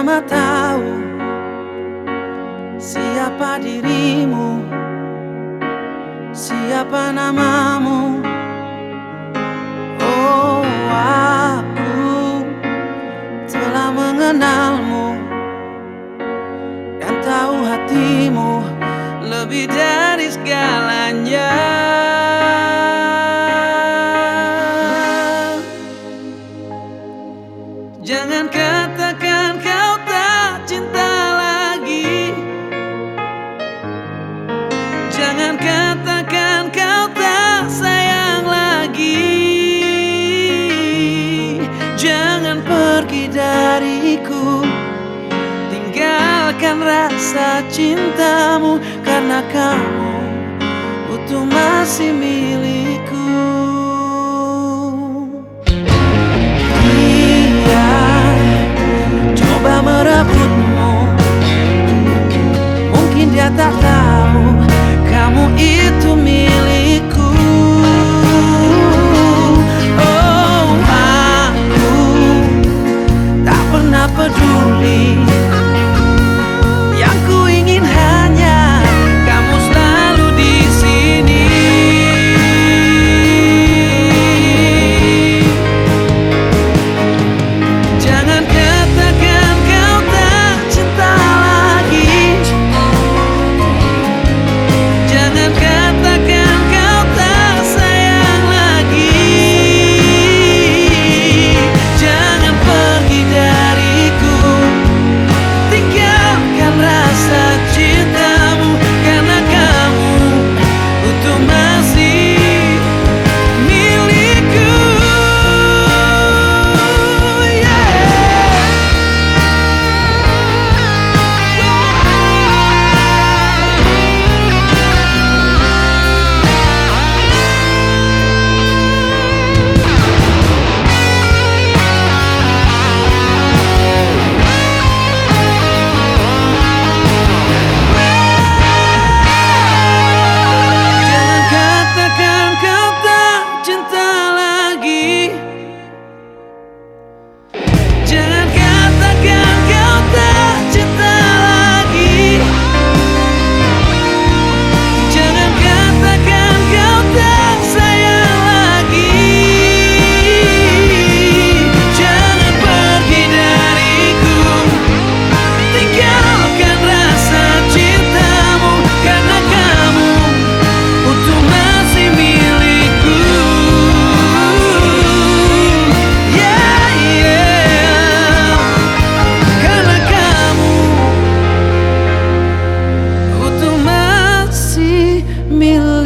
pertama tahu siapa dirimu, siapa namamu. Oh, aku telah mengenalmu dan tahu hatimu lebih dari segalanya. Dariku. Tinggalkan rasa cintamu Karena kamu utuh masih milikku Mil